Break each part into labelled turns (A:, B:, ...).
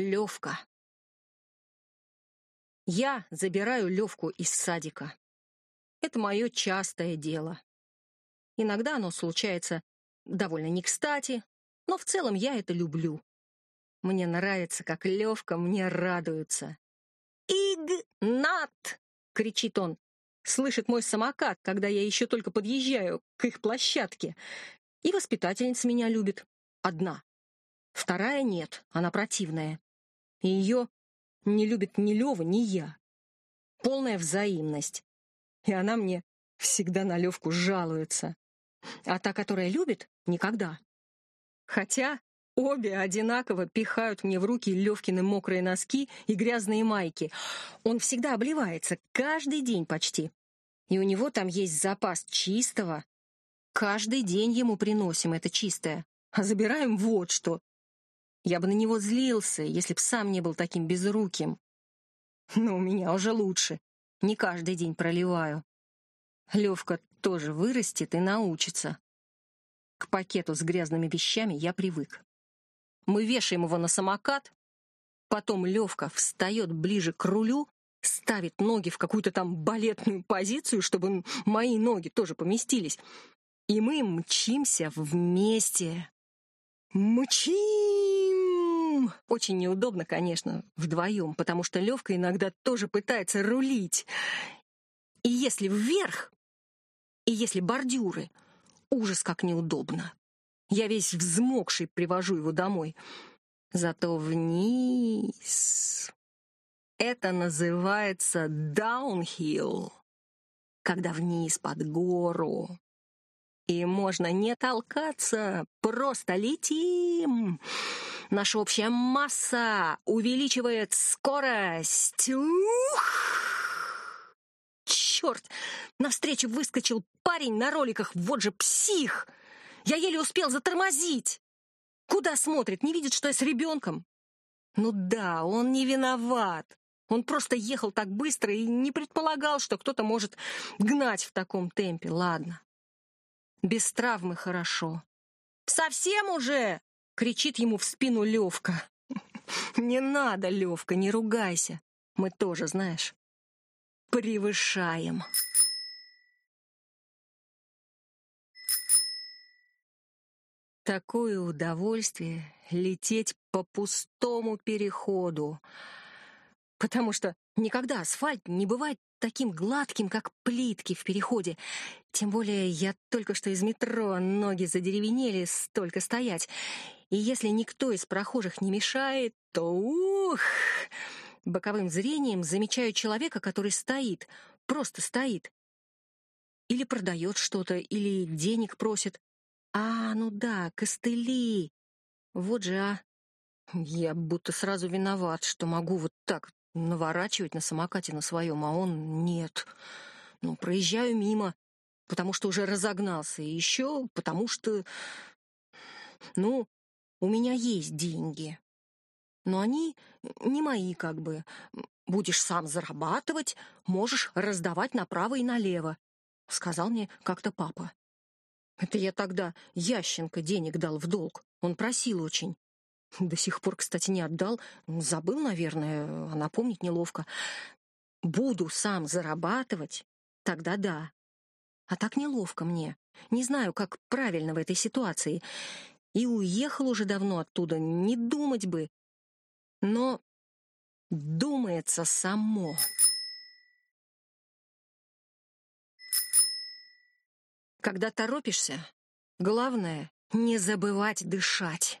A: Левка. Я забираю Левку из садика. Это мое частое дело. Иногда оно случается довольно не кстати, но в целом я это люблю. Мне нравится, как Левка мне радуется. «Игнат!» — кричит он. Слышит мой самокат, когда я еще только подъезжаю к их площадке. И воспитательница меня любит. Одна. Вторая нет, она противная. И ее не любит ни Лева, ни я. Полная взаимность. И она мне всегда на Левку жалуется. А та, которая любит, никогда. Хотя обе одинаково пихают мне в руки Левкины мокрые носки и грязные майки. Он всегда обливается, каждый день почти. И у него там есть запас чистого. Каждый день ему приносим это чистое. А забираем вот что. Я бы на него злился, если б сам не был таким безруким. Но у меня уже лучше. Не каждый день проливаю. Левка тоже вырастет и научится. К пакету с грязными вещами я привык. Мы вешаем его на самокат, потом Левка встает ближе к рулю, ставит ноги в какую-то там балетную позицию, чтобы мои ноги тоже поместились, и мы мчимся вместе. Мчим! Очень неудобно, конечно, вдвоем, потому что Левка иногда тоже пытается рулить. И если вверх, и если бордюры, ужас как неудобно. Я весь взмокший привожу его домой. Зато вниз... Это называется даунхилл, когда вниз под гору. И можно не толкаться, просто летим. Наша общая масса увеличивает скорость. Ух! Черт! Навстречу выскочил парень на роликах, вот же псих! Я еле успел затормозить. Куда смотрит, не видит, что я с ребенком? Ну да, он не виноват. Он просто ехал так быстро и не предполагал, что кто-то может гнать в таком темпе. Ладно, без травмы хорошо. «Совсем уже?» — кричит ему в спину Левка. «Не надо, Левка, не ругайся. Мы тоже, знаешь, превышаем». Такое удовольствие лететь по пустому переходу, потому что никогда асфальт не бывает таким гладким, как плитки в переходе. Тем более я только что из метро, ноги задеревенели столько стоять. И если никто из прохожих не мешает, то ух! Боковым зрением замечаю человека, который стоит, просто стоит. Или продает что-то, или денег просит. А, ну да, костыли. Вот же, а. Я будто сразу виноват, что могу вот так наворачивать на самокате на своем, а он нет. Ну, проезжаю мимо, потому что уже разогнался, и еще потому что... Ну, у меня есть деньги, но они не мои как бы. Будешь сам зарабатывать, можешь раздавать направо и налево, — сказал мне как-то папа. Это я тогда Ященко денег дал в долг. Он просил очень. До сих пор, кстати, не отдал. Забыл, наверное, а напомнить неловко. Буду сам зарабатывать, тогда да. А так неловко мне. Не знаю, как правильно в этой ситуации. И уехал уже давно оттуда, не думать бы. Но думается само. Когда торопишься, главное — не забывать дышать.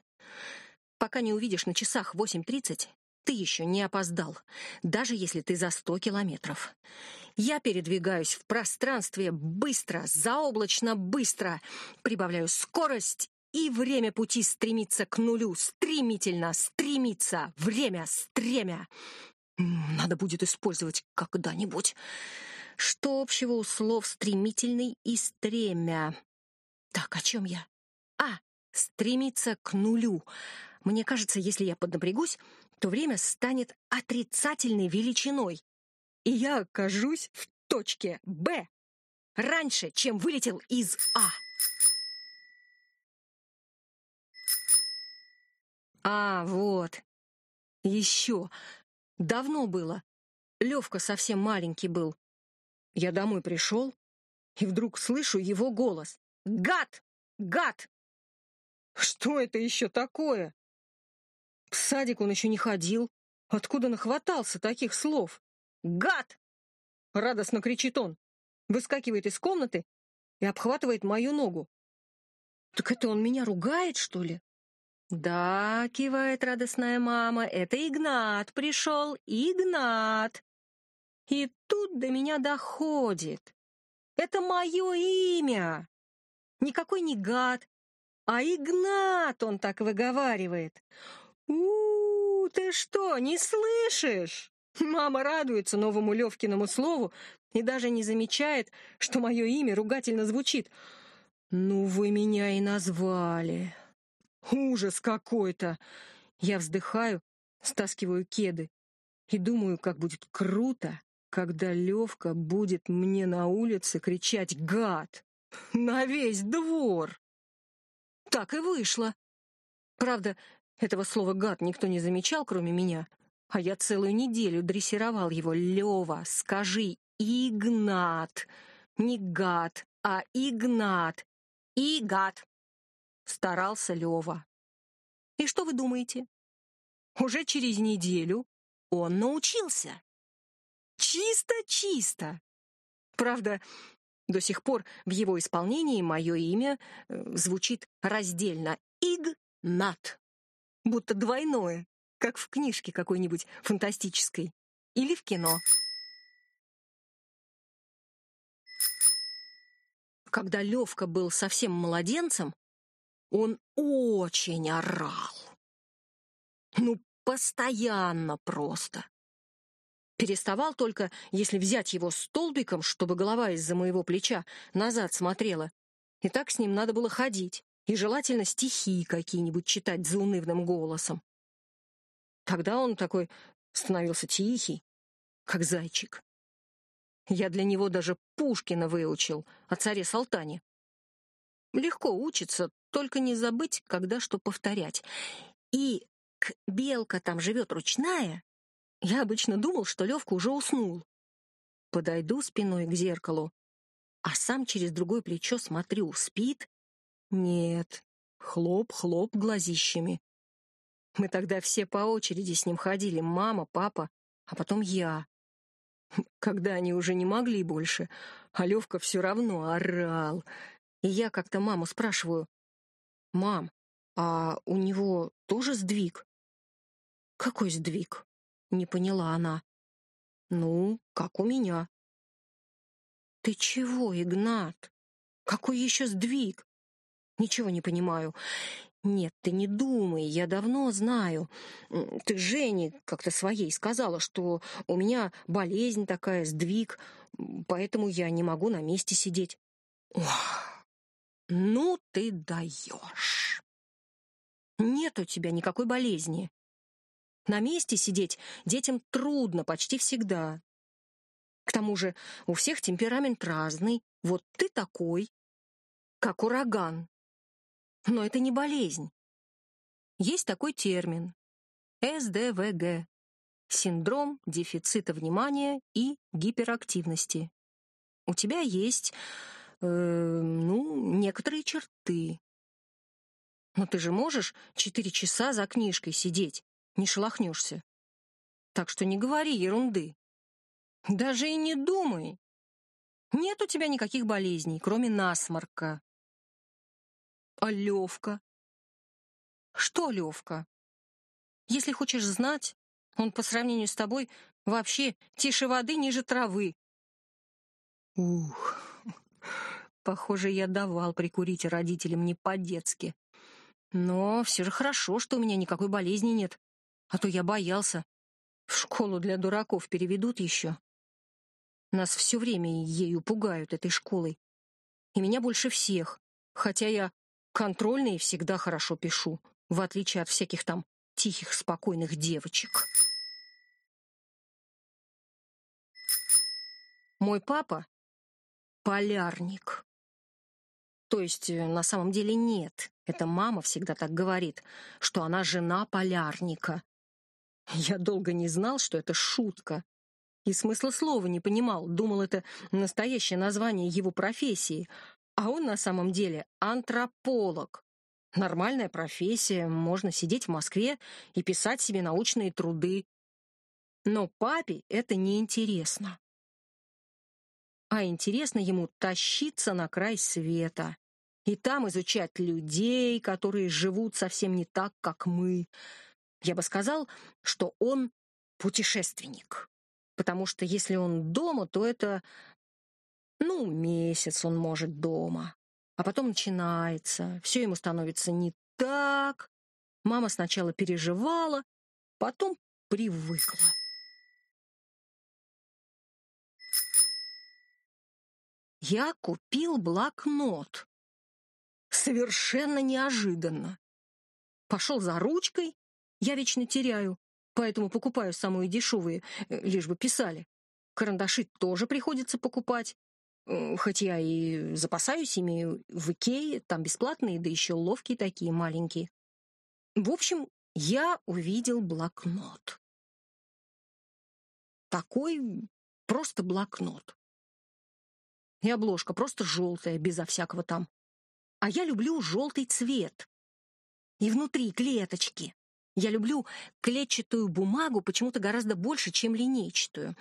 A: Пока не увидишь на часах 8.30, ты еще не опоздал, даже если ты за 100 километров. Я передвигаюсь в пространстве быстро, заоблачно быстро, прибавляю скорость, и время пути стремится к нулю, стремительно, стремится, время, стремя. Надо будет использовать когда-нибудь. Что общего у слов «стремительный» и «стремя»? Так, о чем я? А, стремиться к нулю. Мне кажется, если я поднапрягусь, то время станет отрицательной величиной, и я окажусь в точке «Б» раньше, чем вылетел из «А». А, вот. Еще. Давно было. Левка совсем маленький был. Я домой пришел, и вдруг слышу его голос. «Гад! Гад!» Что это еще такое? В садик он еще не ходил. Откуда нахватался таких слов? «Гад!» — радостно кричит он. Выскакивает из комнаты и обхватывает мою ногу. «Так это он меня ругает, что ли?» «Да», — кивает радостная мама, — «это Игнат пришел, Игнат!» И тут до меня доходит. Это мое имя! Никакой не гад, а Игнат он так выговаривает. У, -у, ты что, не слышишь? Мама радуется новому Левкиному слову и даже не замечает, что мое имя ругательно звучит. «Ну вы меня и назвали!» Ужас какой-то! Я вздыхаю, стаскиваю кеды и думаю, как будет круто, когда Левка будет мне на улице кричать «Гад!» на весь двор. Так и вышло. Правда, этого слова «гад» никто не замечал, кроме меня, а я целую неделю дрессировал его. «Лева, скажи Игнат!» Не гад, а Игнат. И гад старался Лева. И что вы думаете? Уже через неделю он научился. Чисто-чисто. Правда, до сих пор в его исполнении мое имя э, звучит раздельно Игнат, будто двойное, как в книжке какой-нибудь фантастической или в кино. Когда Левка был совсем младенцем, он очень орал. Ну, постоянно просто. Переставал только, если взять его столбиком, чтобы голова из-за моего плеча назад смотрела. И так с ним надо было ходить, и желательно стихи какие-нибудь читать заунывным голосом. Тогда он такой становился тихий, как зайчик. Я для него даже Пушкина выучил о царе Салтане. Легко учится, только не забыть, когда что повторять. И к белка там живет ручная, я обычно думал, что Левка уже уснул. Подойду спиной к зеркалу, а сам через другое плечо смотрю, спит? Нет, хлоп-хлоп глазищами. Мы тогда все по очереди с ним ходили, мама, папа, а потом я. Когда они уже не могли больше, а Левка все равно орал. И я как-то маму спрашиваю, «Мам, а у него тоже сдвиг?» «Какой сдвиг?» — не поняла она. «Ну, как у меня». «Ты чего, Игнат? Какой еще сдвиг?» «Ничего не понимаю. Нет, ты не думай, я давно знаю. Ты Жене как-то своей сказала, что у меня болезнь такая, сдвиг, поэтому я не могу на месте сидеть». Ох. Ну ты даешь. Нет у тебя никакой болезни. На месте сидеть детям трудно почти всегда. К тому же у всех темперамент разный. Вот ты такой, как ураган. Но это не болезнь. Есть такой термин — СДВГ — синдром дефицита внимания и гиперактивности. У тебя есть э, ну, некоторые черты. Но ты же можешь четыре часа за книжкой сидеть, не шелохнешься. Так что не говори ерунды. Даже и не думай. Нет у тебя никаких болезней, кроме насморка. А Левка? Что Левка? Если хочешь знать, он по сравнению с тобой вообще тише воды ниже травы. Ух, Похоже, я давал прикурить родителям не по-детски. Но все же хорошо, что у меня никакой болезни нет. А то я боялся. В школу для дураков переведут еще. Нас все время ею пугают, этой школой. И меня больше всех. Хотя я контрольные всегда хорошо пишу, в отличие от всяких там тихих, спокойных девочек. Мой папа — полярник. То есть э, на самом деле нет. Это мама всегда так говорит, что она жена полярника. Я долго не знал, что это шутка. И смысла слова не понимал, думал, это настоящее название его профессии. А он на самом деле антрополог. Нормальная профессия, можно сидеть в Москве и писать себе научные труды. Но папе это не интересно. А интересно ему тащиться на край света и там изучать людей, которые живут совсем не так, как мы. Я бы сказал, что он путешественник. Потому что если он дома, то это, ну, месяц он может дома. А потом начинается, все ему становится не так. Мама сначала переживала, потом привыкла. Я купил блокнот. Совершенно неожиданно. Пошел за ручкой, я вечно теряю, поэтому покупаю самые дешевые, э, лишь бы писали. Карандаши тоже приходится покупать, хоть я и запасаюсь ими в Икее, там бесплатные, да еще ловкие такие, маленькие. В общем, я увидел блокнот. Такой просто блокнот. И обложка просто желтая, безо всякого там а я люблю желтый цвет. И внутри клеточки. Я люблю клетчатую бумагу почему-то гораздо больше, чем линейчатую,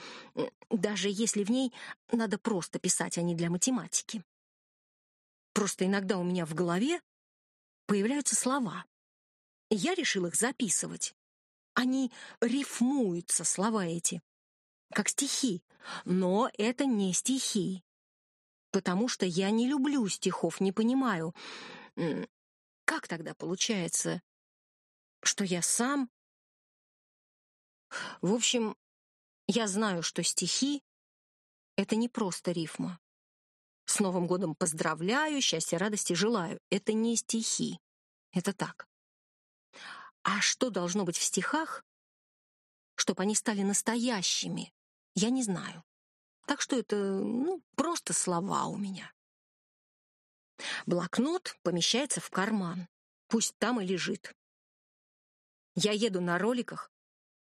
A: даже если в ней надо просто писать, а не для математики. Просто иногда у меня в голове появляются слова. Я решил их записывать. Они рифмуются, слова эти, как стихи. Но это не стихи потому что я не люблю стихов, не понимаю. Как тогда получается, что я сам... В общем, я знаю, что стихи — это не просто рифма. С Новым годом поздравляю, счастья, радости желаю. Это не стихи. Это так. А что должно быть в стихах, чтобы они стали настоящими, я не знаю. Так что это, ну, просто слова у меня. Блокнот помещается в карман. Пусть там и лежит. Я еду на роликах,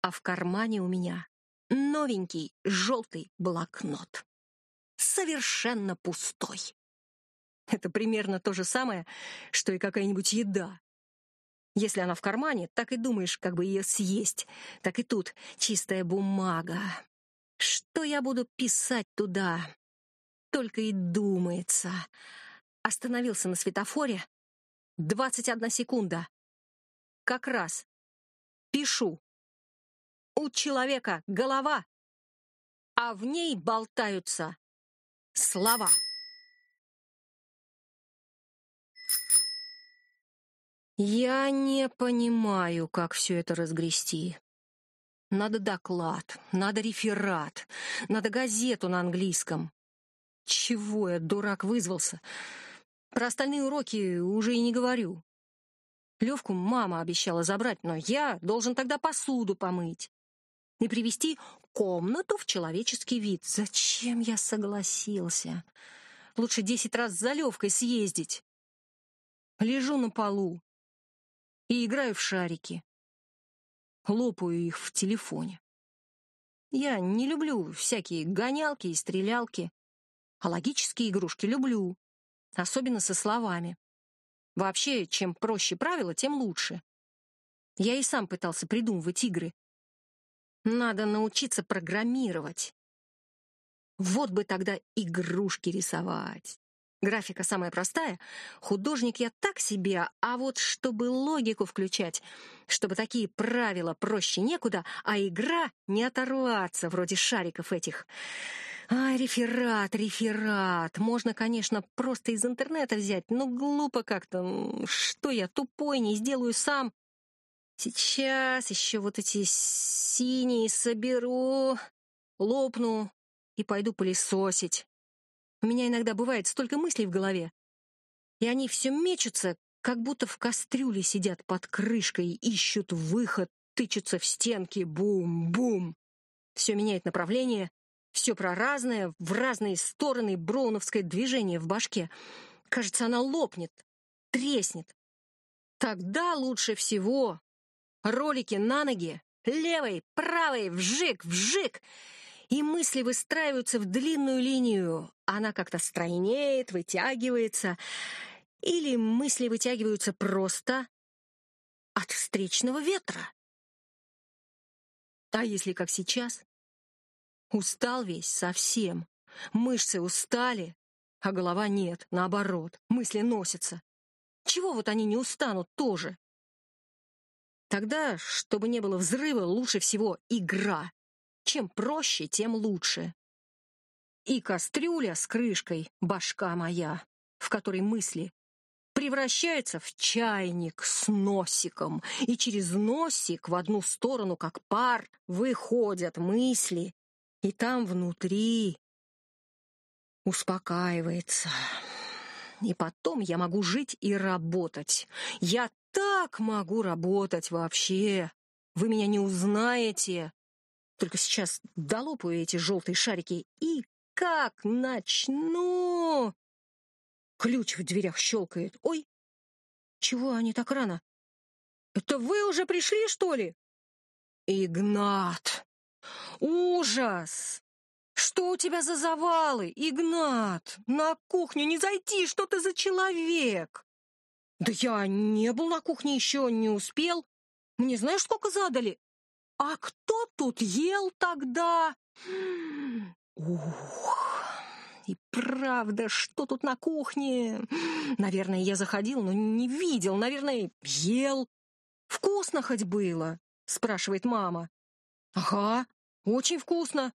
A: а в кармане у меня новенький желтый блокнот. Совершенно пустой. Это примерно то же самое, что и какая-нибудь еда. Если она в кармане, так и думаешь, как бы ее съесть. Так и тут чистая бумага, что я буду писать туда? Только и думается. Остановился на светофоре. Двадцать одна секунда. Как раз. Пишу. У человека голова, а в ней болтаются слова. Я не понимаю, как все это разгрести. Надо доклад, надо реферат, надо газету на английском. Чего я, дурак, вызвался? Про остальные уроки уже и не говорю. Левку мама обещала забрать, но я должен тогда посуду помыть и привести комнату в человеческий вид. Зачем я согласился? Лучше десять раз за Левкой съездить. Лежу на полу и играю в шарики лопаю их в телефоне. Я не люблю всякие гонялки и стрелялки, а логические игрушки люблю, особенно со словами. Вообще, чем проще правила, тем лучше. Я и сам пытался придумывать игры. Надо научиться программировать. Вот бы тогда игрушки рисовать. Графика самая простая, художник я так себе, а вот чтобы логику включать, чтобы такие правила проще некуда, а игра не оторваться, вроде шариков этих. Ай, реферат, реферат. Можно, конечно, просто из интернета взять, но глупо как-то. Что я, тупой, не сделаю сам? Сейчас еще вот эти синие соберу, лопну и пойду пылесосить. У меня иногда бывает столько мыслей в голове, и они все мечутся, как будто в кастрюле сидят под крышкой, ищут выход, тычутся в стенки, бум-бум. Все меняет направление, все про разное, в разные стороны броуновское движение в башке. Кажется, она лопнет, треснет. Тогда лучше всего ролики на ноги левой, правой, вжик, вжик. И мысли выстраиваются в длинную линию. Она как-то стройнеет, вытягивается. Или мысли вытягиваются просто от встречного ветра. А если как сейчас? Устал весь совсем. Мышцы устали, а голова нет, наоборот, мысли носятся. Чего вот они не устанут тоже? Тогда, чтобы не было взрыва, лучше всего игра. Чем проще, тем лучше. И кастрюля с крышкой, башка моя, в которой мысли, превращается в чайник с носиком, и через носик в одну сторону, как пар, выходят мысли, и там внутри успокаивается. И потом я могу жить и работать. Я так могу работать вообще. Вы меня не узнаете. Только сейчас долопаю эти желтые шарики и как начну... Ключ в дверях щелкает. Ой, чего они так рано? Это вы уже пришли, что ли? Игнат! Ужас! Что у тебя за завалы, Игнат? На кухню не зайти, что ты за человек? Да я не был на кухне еще, не успел. Мне знаешь, сколько задали? А кто тут ел тогда? Ух, и правда, что тут на кухне? Наверное, я заходил, но не видел. Наверное, ел. Вкусно хоть было? Спрашивает мама. Ага, очень вкусно.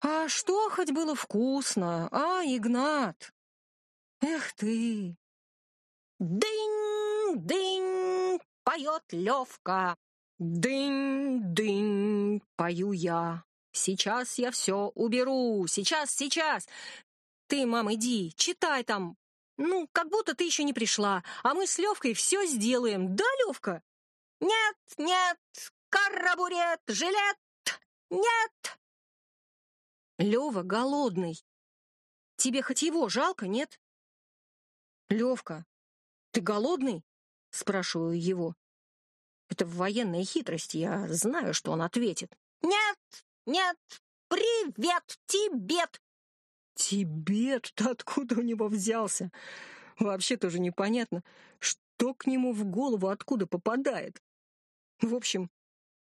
A: А что хоть было вкусно, а, Игнат? Эх ты! Дынь-дынь, поет Левка. Дынь-дынь, пою я. Сейчас я все уберу. Сейчас, сейчас. Ты, мам, иди, читай там. Ну, как будто ты еще не пришла, а мы с Левкой все сделаем. Да, Левка? Нет, нет, карабурет, жилет, нет. Лева голодный. Тебе хоть его жалко, нет? Левка, ты голодный? Спрашиваю его. Это военная хитрость, я знаю, что он ответит. Нет, нет, привет, Тибет. Тибет-то откуда у него взялся? Вообще тоже непонятно, что к нему в голову откуда попадает. В общем,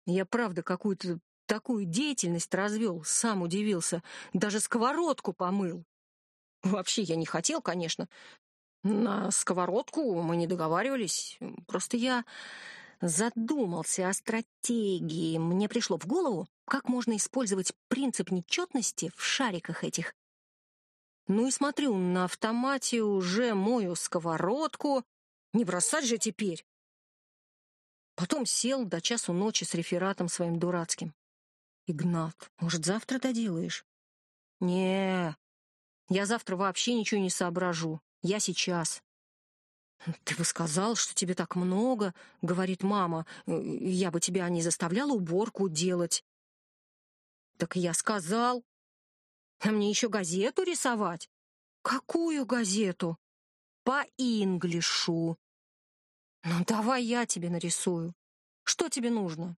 A: я правда какую-то такую деятельность развел, сам удивился, даже сковородку помыл. Вообще я не хотел, конечно. На сковородку мы не договаривались, просто я задумался о стратегии. Мне пришло в голову, как можно использовать принцип нечетности в шариках этих. Ну и смотрю, на автомате уже мою сковородку. Не бросать же теперь. Потом сел до часу ночи с рефератом своим дурацким. «Игнат, может, завтра доделаешь?» не я завтра вообще ничего не соображу. Я сейчас. «Ты бы сказал, что тебе так много», — говорит мама. «Я бы тебя не заставляла уборку делать». «Так я сказал. А мне еще газету рисовать». «Какую газету?» «По инглишу». «Ну, давай я тебе нарисую. Что тебе нужно?»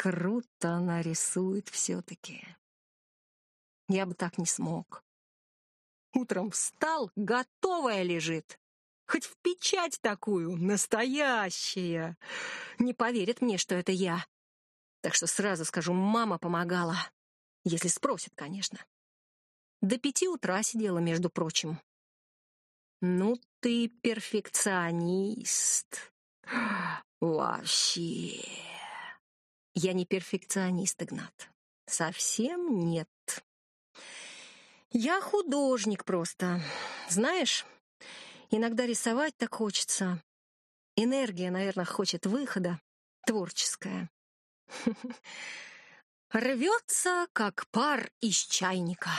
A: Круто она рисует все-таки. Я бы так не смог. Утром встал, готовая лежит. Хоть в печать такую, настоящая. Не поверит мне, что это я. Так что сразу скажу, мама помогала. Если спросит, конечно. До пяти утра сидела, между прочим. Ну ты перфекционист. Вообще. Я не перфекционист, Игнат. Совсем нет. Я художник просто. Знаешь, Иногда рисовать так хочется. Энергия, наверное, хочет выхода. Творческая. Рвется, как пар из чайника.